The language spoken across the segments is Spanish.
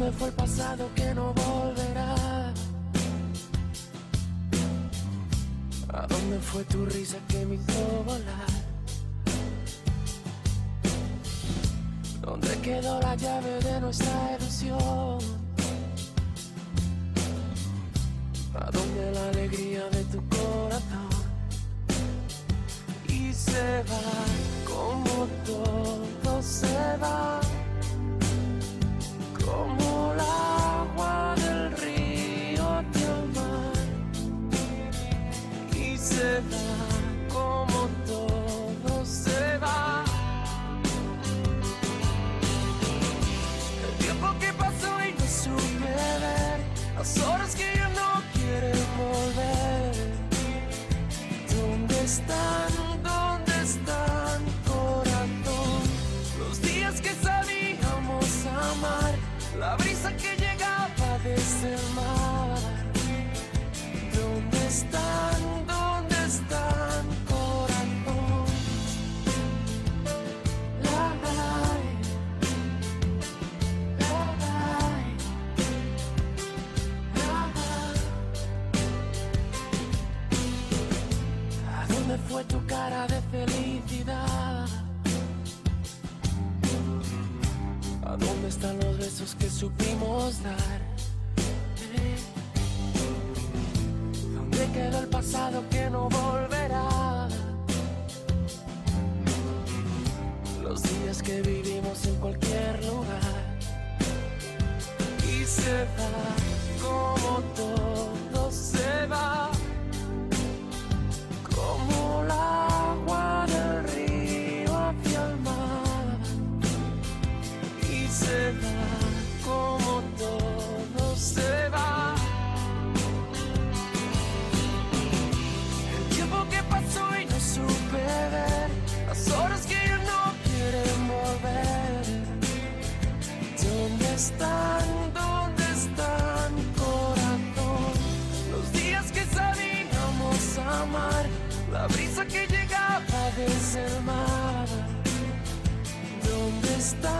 dónde fue el pasado que no volverá? ¿A dónde fue tu risa que me hizo volar? ¿Dónde quedó la llave de nuestra ilusión? ¿A dónde la alegría de tu corazón? Y se va como todo se va, La brisa que llegaba desde el mar ¿A dónde fue tu cara de felicidad? ¿A dónde están los besos que supimos dar? ¿Dónde quedó el pasado que no volverá? Los días que vivimos en cualquier lugar y se va como todo la brisa que llegaba desde el mar. ¿Dónde están?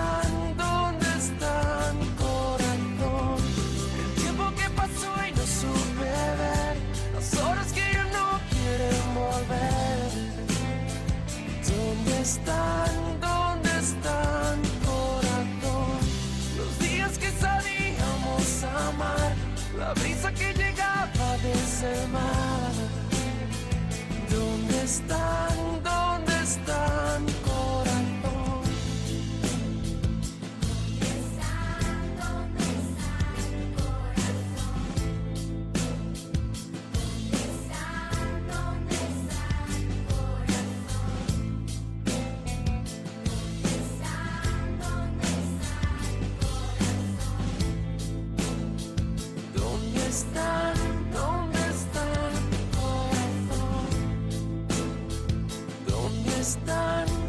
Dónde están? ¿Dónde están mi corazón? ¿Dónde están?